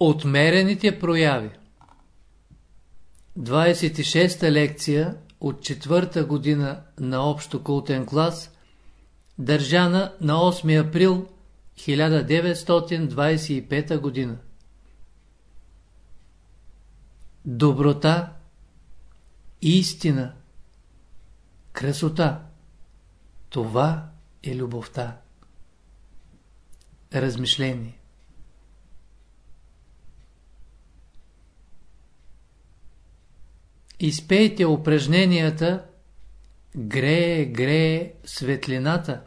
Отмерените прояви 26-та лекция от четвърта година на общо култен клас, държана на 8 април 1925 година. Доброта, истина, красота – това е любовта. Размишление Изпейте упражненията Грее, грее светлината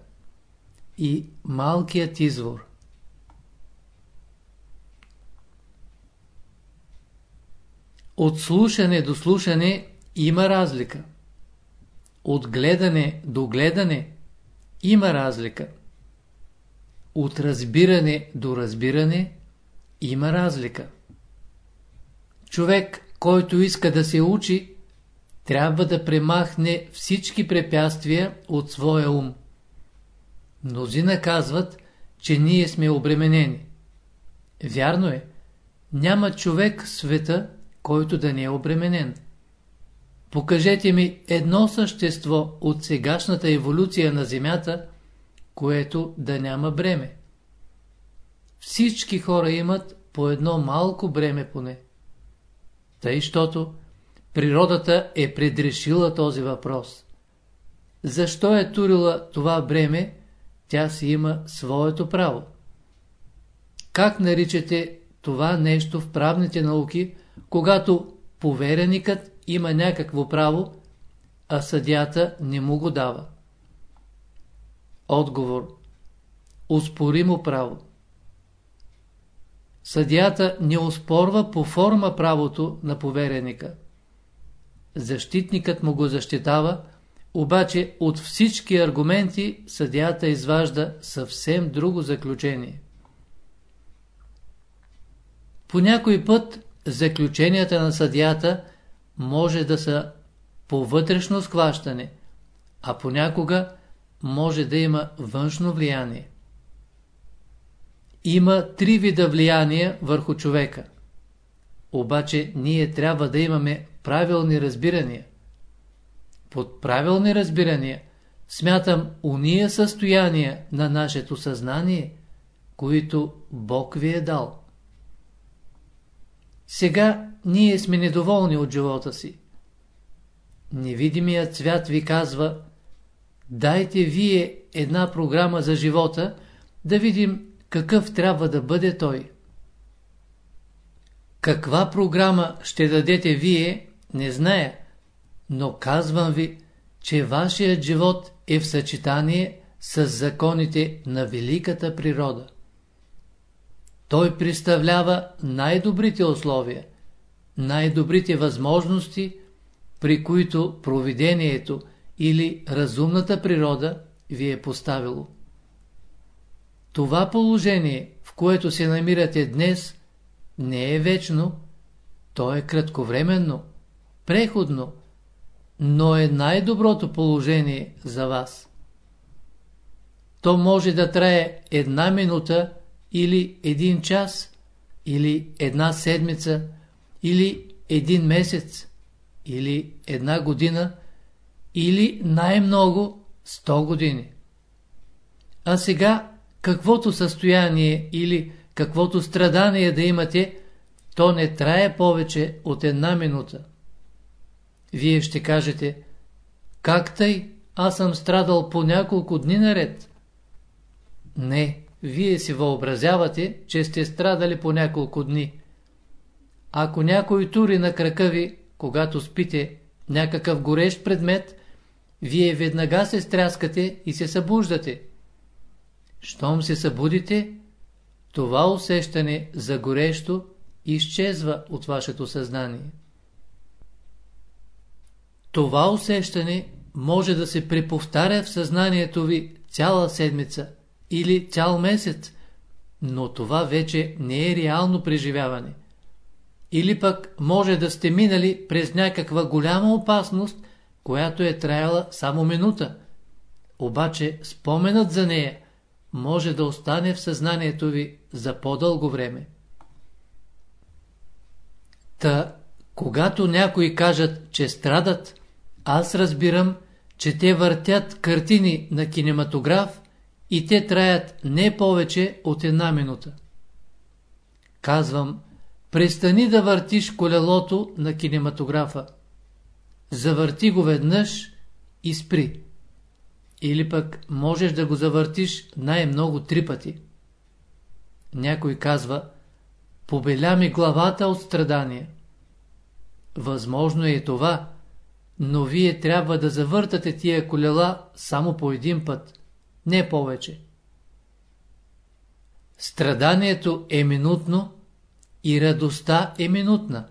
и малкият извор. От слушане до слушане има разлика. От гледане до гледане има разлика. От разбиране до разбиране има разлика. Човек който иска да се учи, трябва да премахне всички препятствия от своя ум. Мнозина казват, че ние сме обременени. Вярно е, няма човек в света, който да не е обременен. Покажете ми едно същество от сегашната еволюция на Земята, което да няма бреме. Всички хора имат по едно малко бреме поне. Тъй, щото природата е предрешила този въпрос. Защо е турила това бреме, тя си има своето право. Как наричате това нещо в правните науки, когато повереникът има някакво право, а съдята не му го дава? Отговор. Успоримо право. Съдията не оспорва по форма правото на повереника. Защитникът му го защитава, обаче от всички аргументи съдията изважда съвсем друго заключение. По някой път заключенията на съдията може да са по вътрешно схващане, а понякога може да има външно влияние. Има три вида влияния върху човека. Обаче ние трябва да имаме правилни разбирания. Под правилни разбирания смятам уния състояния на нашето съзнание, които Бог ви е дал. Сега ние сме недоволни от живота си. Невидимият свят ви казва, дайте вие една програма за живота, да видим какъв трябва да бъде той. Каква програма ще дадете вие, не зная, но казвам ви, че вашият живот е в съчетание с законите на великата природа. Той представлява най-добрите условия, най-добрите възможности, при които провидението или разумната природа ви е поставило. Това положение, в което се намирате днес, не е вечно, то е кратковременно, преходно, но е най-доброто положение за вас. То може да трае една минута или един час, или една седмица, или един месец, или една година, или най-много 100 години. А сега каквото състояние или каквото страдание да имате, то не трае повече от една минута. Вие ще кажете, как тъй, аз съм страдал по няколко дни наред? Не, вие си въобразявате, че сте страдали по няколко дни. Ако някой тури на крака ви, когато спите, някакъв горещ предмет, вие веднага се стряскате и се събуждате. Щом се събудите, това усещане за горещо изчезва от вашето съзнание. Това усещане може да се преповтаря в съзнанието ви цяла седмица или цял месец, но това вече не е реално преживяване. Или пък може да сте минали през някаква голяма опасност, която е траяла само минута. Обаче споменът за нея може да остане в съзнанието ви за по-дълго време. Та, когато някои кажат, че страдат, аз разбирам, че те въртят картини на кинематограф и те траят не повече от една минута. Казвам, престани да въртиш колелото на кинематографа. Завърти го веднъж и спри. Или пък можеш да го завъртиш най-много три пъти. Някой казва, побеля ми главата от страдания. Възможно е това, но вие трябва да завъртате тия колела само по един път, не повече. Страданието е минутно и радостта е минутна.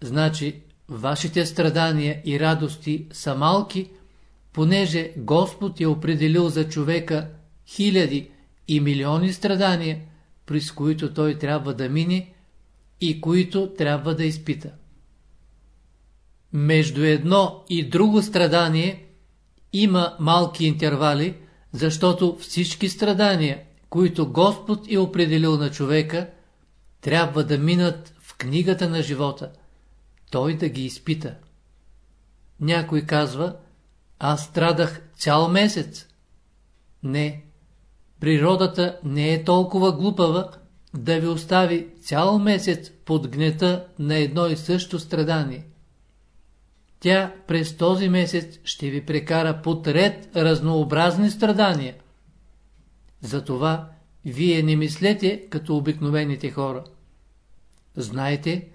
Значи, вашите страдания и радости са малки, понеже Господ е определил за човека хиляди и милиони страдания, през които той трябва да мине и които трябва да изпита. Между едно и друго страдание има малки интервали, защото всички страдания, които Господ е определил на човека, трябва да минат в книгата на живота, той да ги изпита. Някой казва, аз страдах цял месец. Не, природата не е толкова глупава да ви остави цял месец под гнета на едно и също страдание. Тя през този месец ще ви прекара под ред разнообразни страдания. Затова вие не мислете като обикновените хора. Знайте,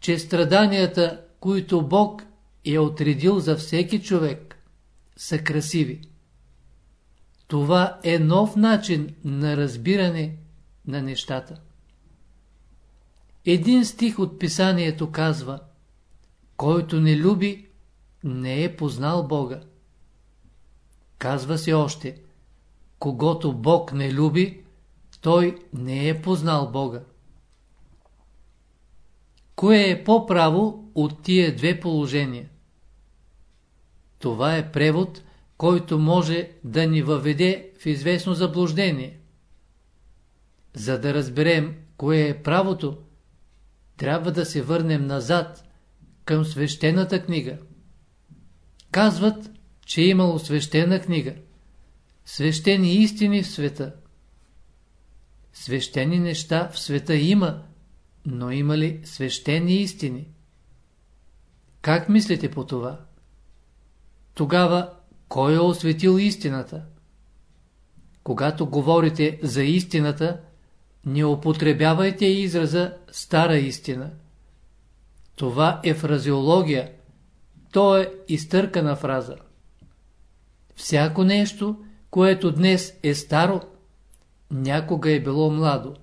че страданията, които Бог е отредил за всеки човек, са красиви. Това е нов начин на разбиране на нещата. Един стих от писанието казва Който не люби, не е познал Бога. Казва се още Когато Бог не люби, той не е познал Бога. Кое е по-право от тия две положения? Това е превод, който може да ни въведе в известно заблуждение. За да разберем кое е правото, трябва да се върнем назад към свещената книга. Казват, че е имало свещена книга, свещени истини в света. Свещени неща в света има, но има ли свещени истини? Как мислите по това? Тогава, кой е осветил истината? Когато говорите за истината, не употребявайте израза стара истина. Това е фразеология, то е изтъркана фраза. Всяко нещо, което днес е старо, някога е било младо.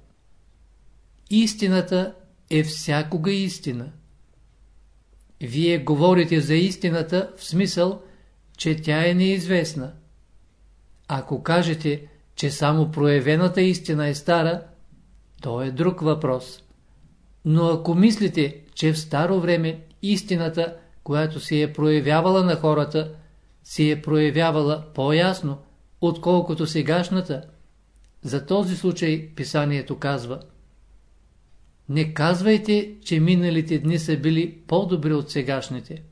Истината е всякога истина. Вие говорите за истината в смисъл, че тя е неизвестна. Ако кажете, че само проявената истина е стара, то е друг въпрос. Но ако мислите, че в старо време истината, която се е проявявала на хората, се е проявявала по-ясно, отколкото сегашната, за този случай писанието казва Не казвайте, че миналите дни са били по-добри от сегашните.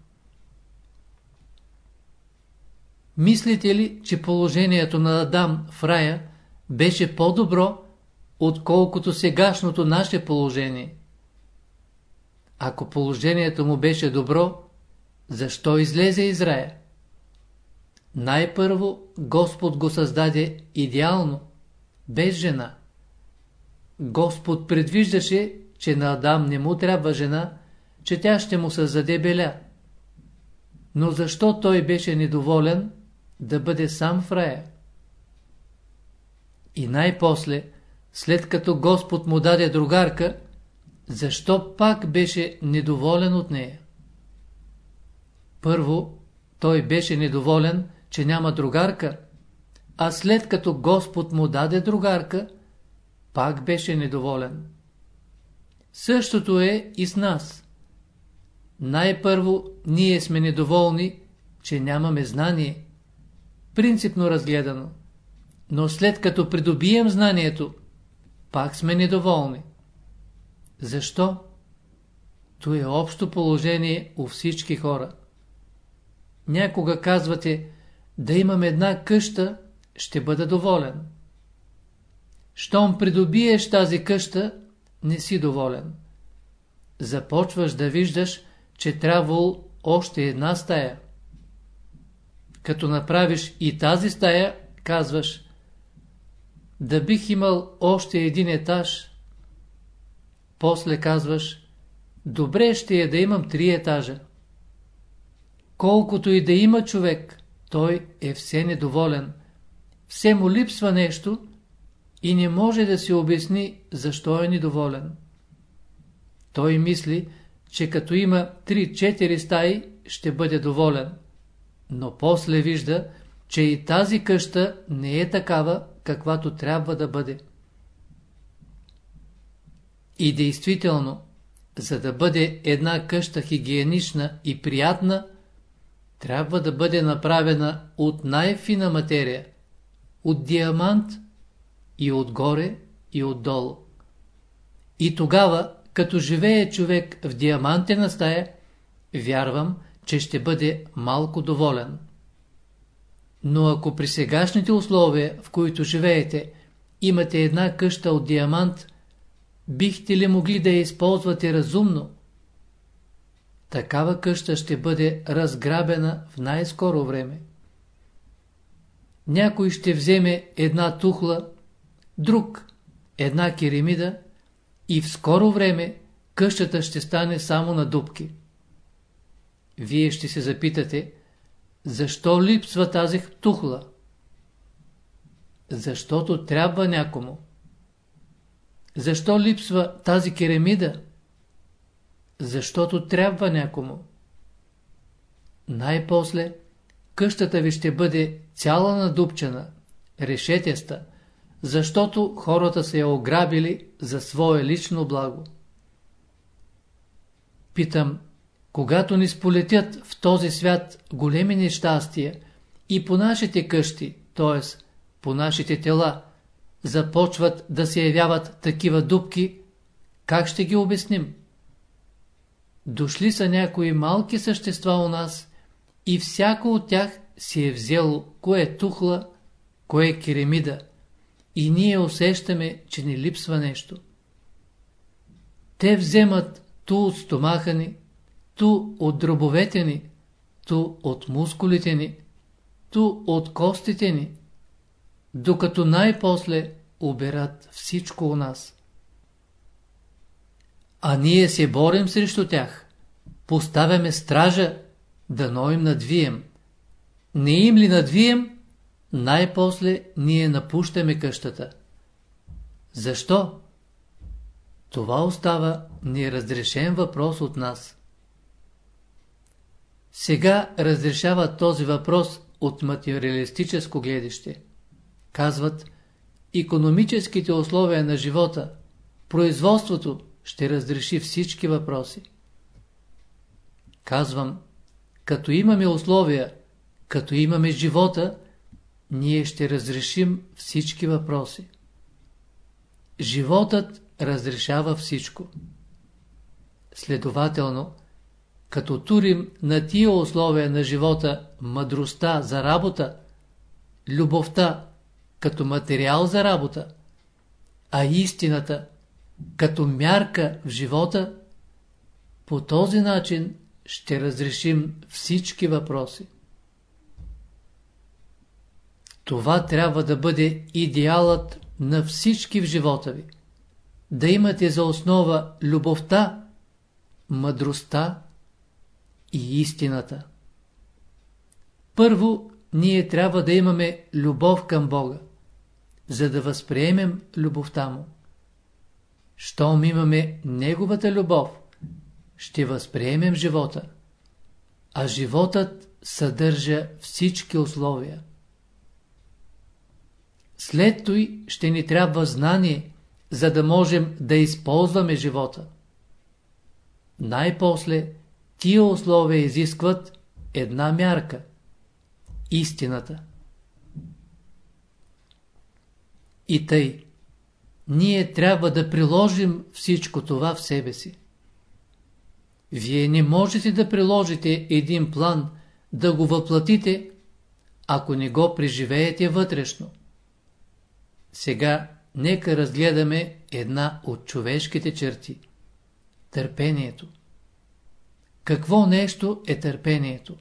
Мислите ли, че положението на Адам в рая беше по-добро, отколкото сегашното наше положение? Ако положението му беше добро, защо излезе из рая? Най-първо Господ го създаде идеално, без жена. Господ предвиждаше, че на Адам не му трябва жена, че тя ще му създаде беля. Но защо той беше недоволен да бъде сам в рая? И най-после, след като Господ му даде другарка, защо пак беше недоволен от нея? Първо, той беше недоволен, че няма другарка, а след като Господ му даде другарка, пак беше недоволен. Същото е и с нас. Най-първо ние сме недоволни, че нямаме знание, принципно разгледано. Но след като придобием знанието, пак сме недоволни. Защо? То е общо положение у всички хора. Някога казвате, да имам една къща, ще бъда доволен. Щом придобиеш тази къща, не си доволен. Започваш да виждаш, че трябвало още една стая. Като направиш и тази стая, казваш, да бих имал още един етаж. После казваш, добре ще е да имам три етажа. Колкото и да има човек, той е все недоволен. Все му липсва нещо и не може да се обясни защо е недоволен. Той мисли, че като има 3-4 стаи, ще бъде доволен. Но после вижда, че и тази къща не е такава, каквато трябва да бъде. И действително, за да бъде една къща хигиенична и приятна, трябва да бъде направена от най-фина материя, от диамант и отгоре и отдолу. И тогава, като живее човек в диамантена стая, вярвам, че ще бъде малко доволен. Но ако при сегашните условия, в които живеете, имате една къща от диамант, бихте ли могли да я използвате разумно? Такава къща ще бъде разграбена в най-скоро време. Някой ще вземе една тухла, друг една керемида и в скоро време къщата ще стане само на дубки. Вие ще се запитате, защо липсва тази тухла? Защото трябва някому. Защо липсва тази керамида? Защото трябва някому. Най-после къщата ви ще бъде цяла надупчена, решетеста, защото хората се я ограбили за свое лично благо. Питам, когато ни сполетят в този свят големи нещастия и по нашите къщи, т.е. по нашите тела, започват да се явяват такива дубки, как ще ги обясним? Дошли са някои малки същества у нас и всяко от тях си е взело кое е тухла, кое е керемида и ние усещаме, че ни липсва нещо. Те вземат ту от стомаха ни, ту от дробовете ни, ту от мускулите ни, ту от костите ни, докато най-после уберат всичко у нас. А ние се борим срещу тях. Поставяме стража, да им надвием. Не им ли надвием, най-после ние напущаме къщата. Защо? Това остава неразрешен въпрос от нас. Сега разрешава този въпрос от материалистическо гледище. Казват, економическите условия на живота, производството ще разреши всички въпроси. Казвам, като имаме условия, като имаме живота, ние ще разрешим всички въпроси. Животът разрешава всичко. Следователно, като турим на тия условия на живота мъдростта за работа, любовта като материал за работа, а истината като мярка в живота, по този начин ще разрешим всички въпроси. Това трябва да бъде идеалът на всички в живота ви. Да имате за основа любовта, мъдростта и истината. Първо, ние трябва да имаме любов към Бога, за да възприемем любовта Му. Щом имаме Неговата любов, ще възприемем живота, а животът съдържа всички условия. След той ще ни трябва знание, за да можем да използваме живота. Най-после тия условия изискват една мярка – истината. И тъй, ние трябва да приложим всичко това в себе си. Вие не можете да приложите един план, да го въплатите, ако не го преживеете вътрешно. Сега нека разгледаме една от човешките черти – търпението. Какво нещо е търпението?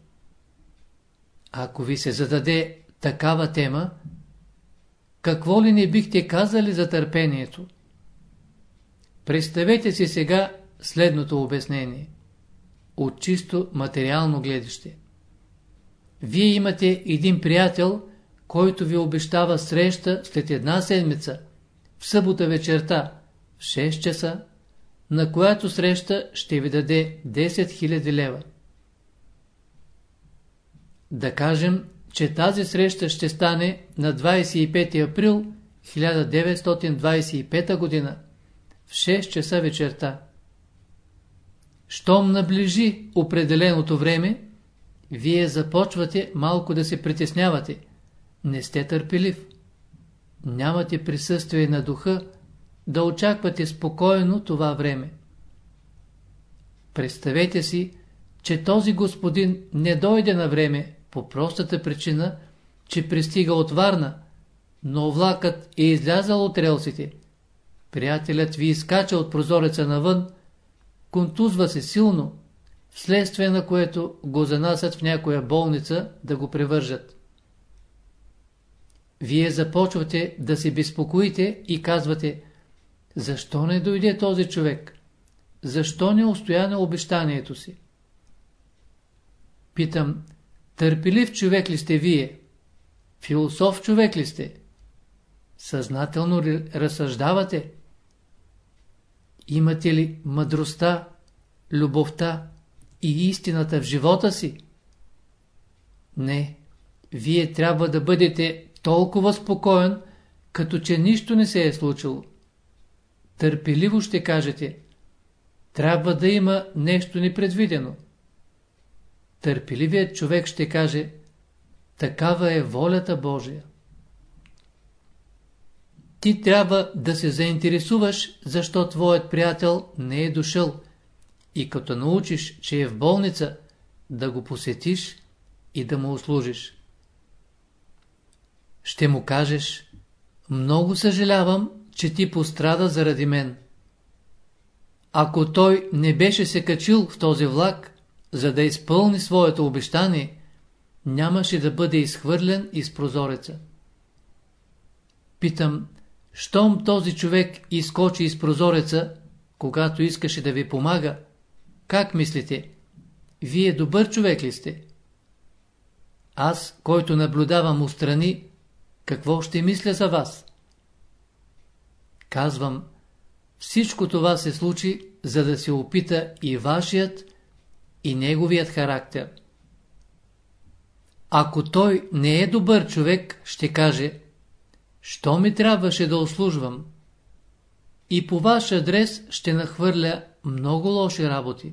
Ако ви се зададе такава тема, какво ли не бихте казали за търпението? Представете си сега следното обяснение. От чисто материално гледаще. Вие имате един приятел, който ви обещава среща след една седмица, в събота вечерта, в 6 часа, на която среща ще ви даде 10 000 лева. Да кажем, че тази среща ще стане на 25 април 1925 година в 6 часа вечерта. Щом наближи определеното време, вие започвате малко да се притеснявате. Не сте търпелив. Нямате присъствие на духа да очаквате спокойно това време. Представете си, че този господин не дойде на време по простата причина, че пристига от Варна, но влакът е излязал от релсите. Приятелят ви изкача от прозореца навън, контузва се силно, вследствие на което го занасят в някоя болница да го превържат. Вие започвате да се безпокоите и казвате, защо не дойде този човек? Защо не устоя на обещанието си? Питам, търпелив човек ли сте вие? Философ човек ли сте? Съзнателно разсъждавате? Имате ли мъдростта, любовта и истината в живота си? Не, вие трябва да бъдете толкова спокоен, като че нищо не се е случило. Търпеливо ще кажете, трябва да има нещо непредвидено. Търпеливият човек ще каже, такава е волята Божия. Ти трябва да се заинтересуваш, защо твоят приятел не е дошъл и като научиш, че е в болница, да го посетиш и да му услужиш. Ще му кажеш, много съжалявам, че ти пострада заради мен. Ако той не беше се качил в този влак, за да изпълни своето обещание, нямаше да бъде изхвърлен из прозореца. Питам, щом този човек изкочи из прозореца, когато искаше да ви помага, как мислите? Вие добър човек ли сте? Аз, който наблюдавам устрани, какво ще мисля за вас? Казвам, всичко това се случи, за да се опита и вашият, и неговият характер. Ако той не е добър човек, ще каже, що ми трябваше да услужвам? И по ваш адрес ще нахвърля много лоши работи.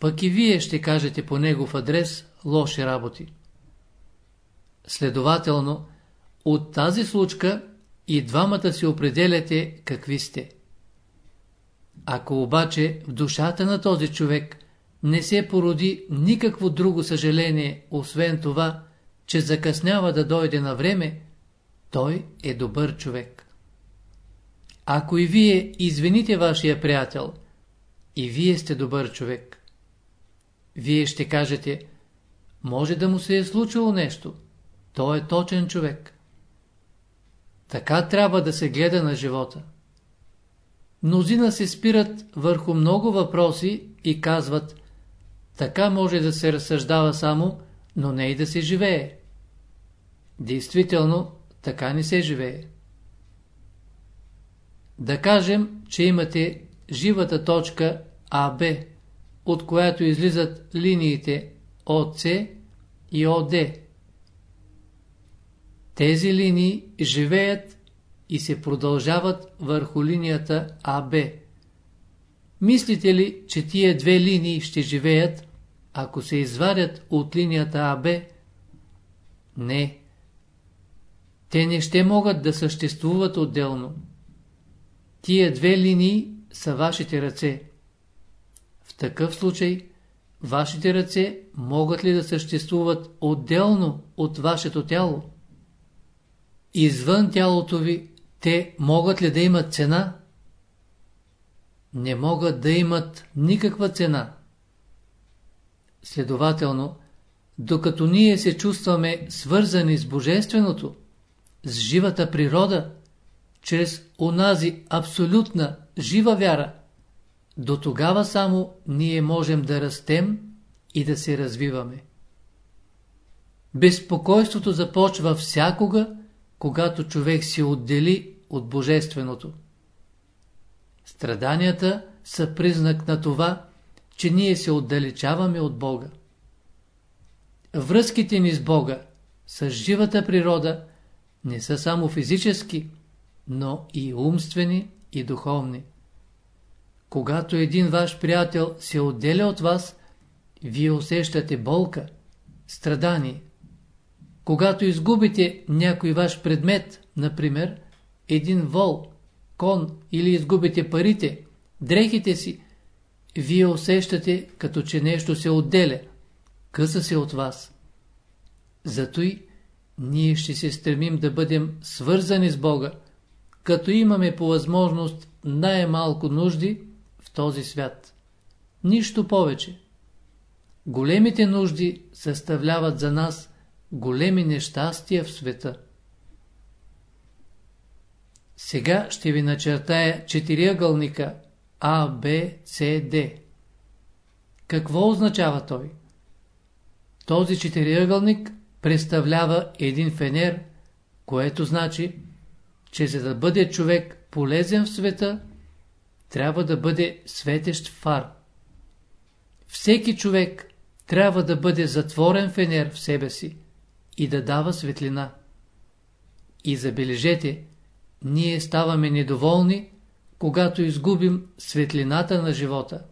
Пък и вие ще кажете по негов адрес лоши работи. Следователно, от тази случка и двамата си определяте какви сте. Ако обаче в душата на този човек не се породи никакво друго съжаление, освен това, че закъснява да дойде на време, той е добър човек. Ако и вие извините вашия приятел, и вие сте добър човек. Вие ще кажете, може да му се е случило нещо. Той е точен човек. Така трябва да се гледа на живота. Мнозина се спират върху много въпроси и казват, така може да се разсъждава само, но не и да се живее. Действително, така не се живее. Да кажем, че имате живата точка АБ, от която излизат линиите ОЦ и ОД. Тези линии живеят и се продължават върху линията АБ. Мислите ли, че тия две линии ще живеят, ако се извадят от линията АБ? Не. Те не ще могат да съществуват отделно. Тия две линии са вашите ръце. В такъв случай, вашите ръце могат ли да съществуват отделно от вашето тяло? Извън тялото ви, те могат ли да имат цена? Не могат да имат никаква цена. Следователно, докато ние се чувстваме свързани с Божественото, с живата природа, чрез онази абсолютна жива вяра, до тогава само ние можем да растем и да се развиваме. Безпокойството започва всякога, когато човек се отдели от Божественото. Страданията са признак на това, че ние се отдалечаваме от Бога. Връзките ни с Бога, с живата природа, не са само физически, но и умствени и духовни. Когато един ваш приятел се отделя от вас, вие усещате болка, страдание. Когато изгубите някой ваш предмет, например, един вол, кон или изгубите парите, дрехите си, вие усещате, като че нещо се отделя, къса се от вас. Зато и ние ще се стремим да бъдем свързани с Бога, като имаме по възможност най-малко нужди в този свят. Нищо повече. Големите нужди съставляват за нас големи нещастия в света. Сега ще ви начертая четириъгълника А, Б, С, Д. Какво означава той? Този четириъгълник представлява един фенер, което значи, че за да бъде човек полезен в света, трябва да бъде светещ фар. Всеки човек трябва да бъде затворен фенер в себе си и да дава светлина. И забележете, ние ставаме недоволни, когато изгубим светлината на живота.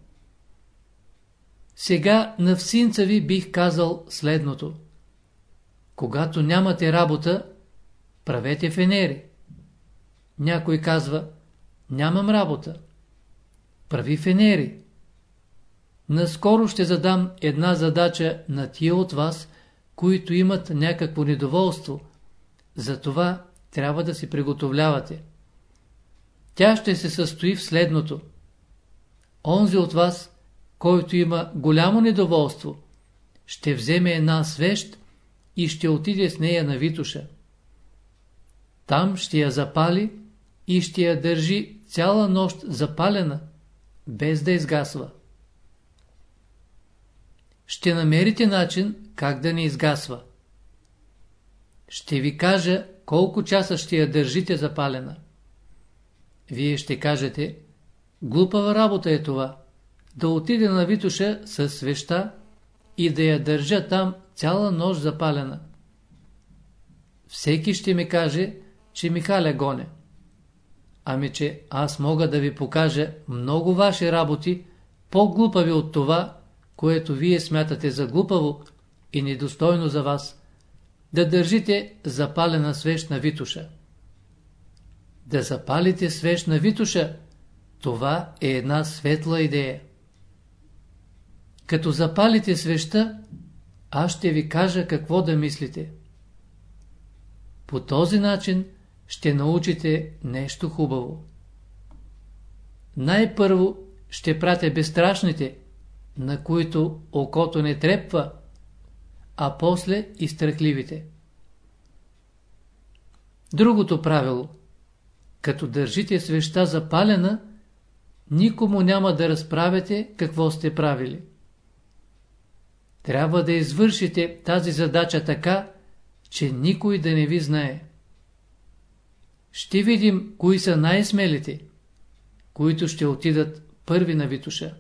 Сега на всинца ви бих казал следното. Когато нямате работа, правете фенери. Някой казва, нямам работа. Прави фенери. Наскоро ще задам една задача на тия от вас, които имат някакво недоволство. Затова трябва да си приготовлявате. Тя ще се състои в следното. Онзи от вас, който има голямо недоволство, ще вземе една свещ и ще отиде с нея на Витуша. Там ще я запали и ще я държи цяла нощ запалена, без да изгасва. Ще намерите начин как да не изгасва. Ще ви кажа колко часа ще я държите запалена. Вие ще кажете, глупава работа е това, да отиде на Витуша с свеща и да я държа там цяла нощ запалена. Всеки ще ми каже, че Михаля гоня. Ами, че аз мога да ви покажа много ваши работи, по-глупави от това, което вие смятате за глупаво и недостойно за вас, да държите запалена свещ на Витуша. Да запалите свещ на Витуша, това е една светла идея. Като запалите свеща, аз ще ви кажа какво да мислите. По този начин ще научите нещо хубаво. Най-първо ще пратя безстрашните, на които окото не трепва, а после и страхливите. Другото правило. Като държите свеща запалена, никому няма да разправяте какво сте правили. Трябва да извършите тази задача така, че никой да не ви знае. Ще видим кои са най-смелите, които ще отидат първи на Витуша.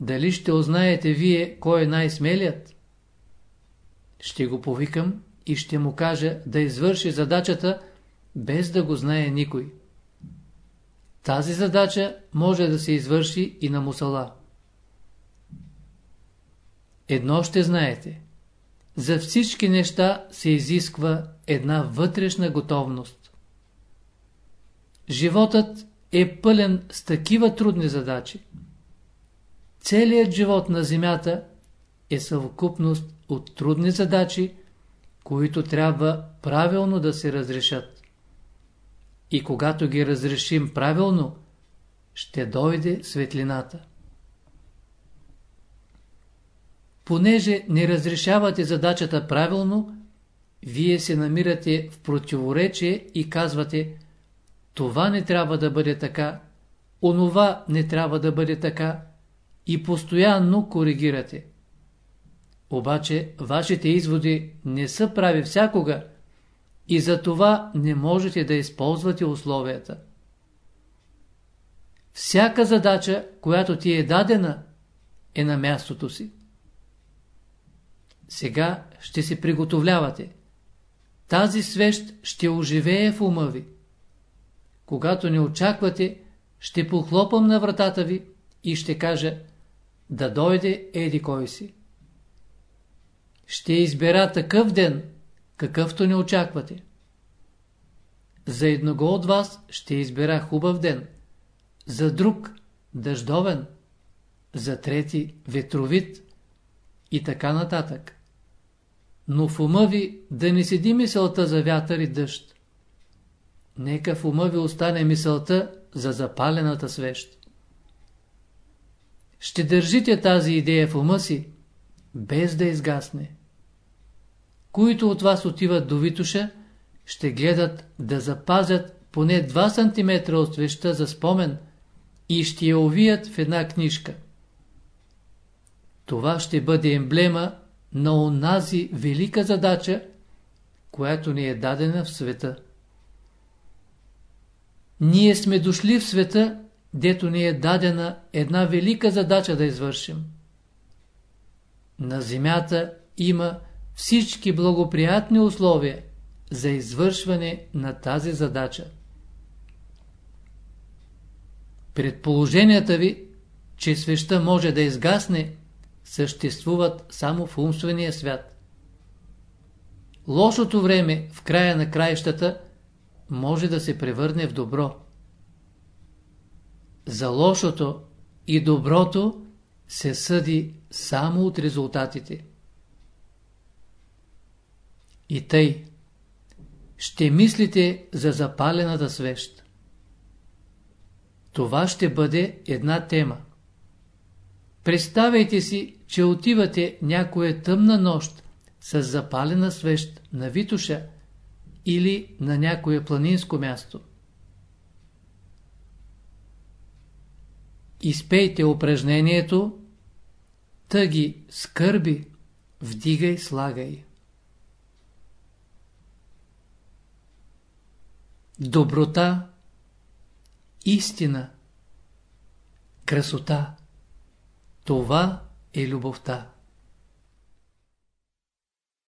Дали ще узнаете вие кой е най-смелият? Ще го повикам и ще му кажа да извърши задачата, без да го знае никой. Тази задача може да се извърши и на мусала. Едно ще знаете. За всички неща се изисква една вътрешна готовност. Животът е пълен с такива трудни задачи, целият живот на Земята е съвкупност от трудни задачи, които трябва правилно да се разрешат. И когато ги разрешим правилно, ще дойде светлината. Понеже не разрешавате задачата правилно, вие се намирате в противоречие и казвате това не трябва да бъде така, онова не трябва да бъде така и постоянно коригирате. Обаче вашите изводи не са прави всякога и за това не можете да използвате условията. Всяка задача, която ти е дадена, е на мястото си. Сега ще се приготовлявате. Тази свещ ще оживее в ума ви. Когато не очаквате, ще похлопам на вратата ви и ще кажа да дойде еди кой си. Ще избера такъв ден, какъвто не очаквате. За едного от вас ще избера хубав ден, за друг – дъждовен, за трети – ветровит и така нататък. Но в ума ви да не седи мисълта за вятър и дъжд. Нека в ума ви остане мисълта за запалената свещ. Ще държите тази идея в ума си, без да изгасне. Които от вас отиват до Витуша, ще гледат да запазят поне 2 см от свеща за спомен и ще я увият в една книжка. Това ще бъде емблема на онази велика задача, която ни е дадена в света. Ние сме дошли в света, дето ни е дадена една велика задача да извършим. На земята има всички благоприятни условия за извършване на тази задача. Предположенията ви, че свеща може да изгасне, съществуват само в умствения свят. Лошото време в края на краищата може да се превърне в добро. За лошото и доброто се съди само от резултатите. И тъй, ще мислите за запалената свещ. Това ще бъде една тема. Представяйте си, че отивате някоя тъмна нощ с запалена свещ на Витуша или на някое планинско място. Изпейте упражнението Тъги, скърби, вдигай, слагай. Доброта, истина, красота – това е любовта.